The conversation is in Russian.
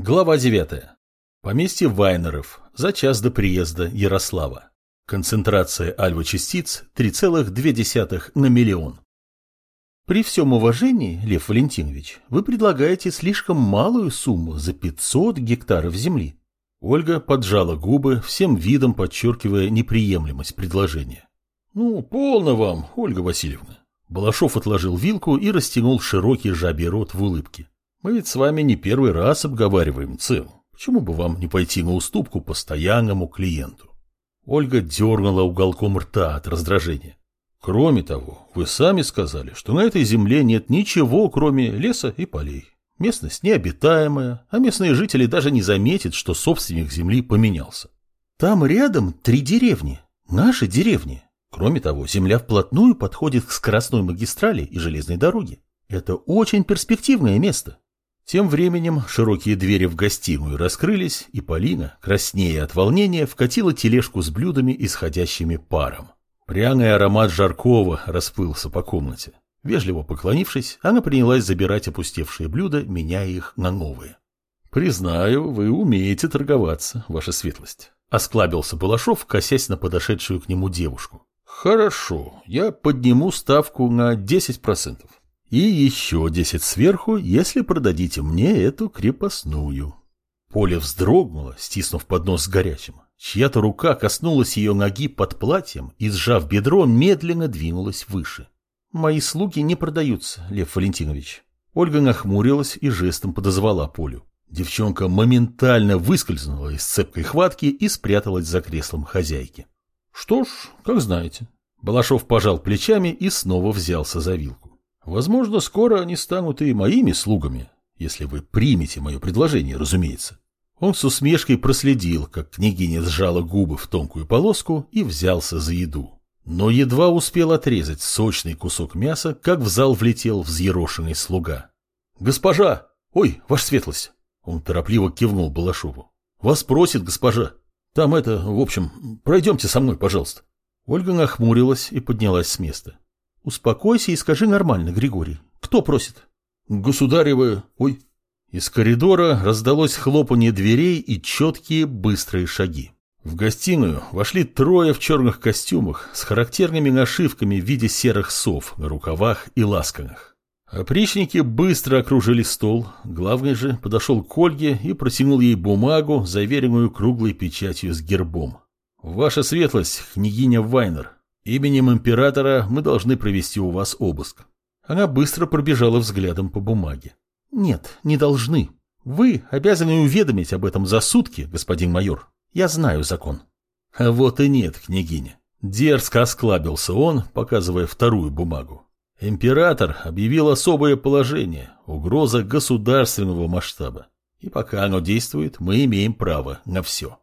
Глава 9. Поместье Вайнеров за час до приезда Ярослава. Концентрация альва-частиц 3,2 на миллион. При всем уважении, Лев Валентинович, вы предлагаете слишком малую сумму за 500 гектаров земли. Ольга поджала губы, всем видом подчеркивая неприемлемость предложения. Ну, полно вам, Ольга Васильевна. Балашов отложил вилку и растянул широкий жабий рот в улыбке. Мы ведь с вами не первый раз обговариваем цену. Почему бы вам не пойти на уступку постоянному клиенту? Ольга дернула уголком рта от раздражения. Кроме того, вы сами сказали, что на этой земле нет ничего, кроме леса и полей. Местность необитаемая, а местные жители даже не заметят, что собственник земли поменялся. Там рядом три деревни, наши деревни. Кроме того, земля вплотную подходит к скоростной магистрали и железной дороге. Это очень перспективное место. Тем временем широкие двери в гостиную раскрылись, и Полина, краснея от волнения, вкатила тележку с блюдами, исходящими паром. Пряный аромат жаркого расплылся по комнате. Вежливо поклонившись, она принялась забирать опустевшие блюда, меняя их на новые. «Признаю, вы умеете торговаться, ваша светлость», — осклабился Балашов, косясь на подошедшую к нему девушку. «Хорошо, я подниму ставку на 10%. И еще десять сверху, если продадите мне эту крепостную. Поле вздрогнуло, стиснув поднос с горячим. Чья-то рука коснулась ее ноги под платьем и, сжав бедро, медленно двинулась выше. «Мои слуги не продаются, Лев Валентинович». Ольга нахмурилась и жестом подозвала Полю. Девчонка моментально выскользнула из цепкой хватки и спряталась за креслом хозяйки. «Что ж, как знаете». Балашов пожал плечами и снова взялся за вилку. Возможно, скоро они станут и моими слугами, если вы примете мое предложение, разумеется. Он с усмешкой проследил, как княгиня сжала губы в тонкую полоску и взялся за еду. Но едва успел отрезать сочный кусок мяса, как в зал влетел взъерошенный слуга. «Госпожа! Ой, ваша светлость!» Он торопливо кивнул Балашову. «Вас просит госпожа. Там это, в общем, пройдемте со мной, пожалуйста». Ольга нахмурилась и поднялась с места. Успокойся и скажи нормально, Григорий. Кто просит? Государевы... Ой. Из коридора раздалось хлопанье дверей и четкие быстрые шаги. В гостиную вошли трое в черных костюмах с характерными нашивками в виде серых сов на рукавах и ласканах. Опричники быстро окружили стол, главный же подошел к Ольге и протянул ей бумагу, заверенную круглой печатью с гербом. «Ваша светлость, княгиня Вайнер, Именем императора мы должны провести у вас обыск. Она быстро пробежала взглядом по бумаге. Нет, не должны. Вы обязаны уведомить об этом за сутки, господин майор. Я знаю закон. А вот и нет, княгиня. Дерзко осклабился он, показывая вторую бумагу. Император объявил особое положение, угроза государственного масштаба. И пока оно действует, мы имеем право на все.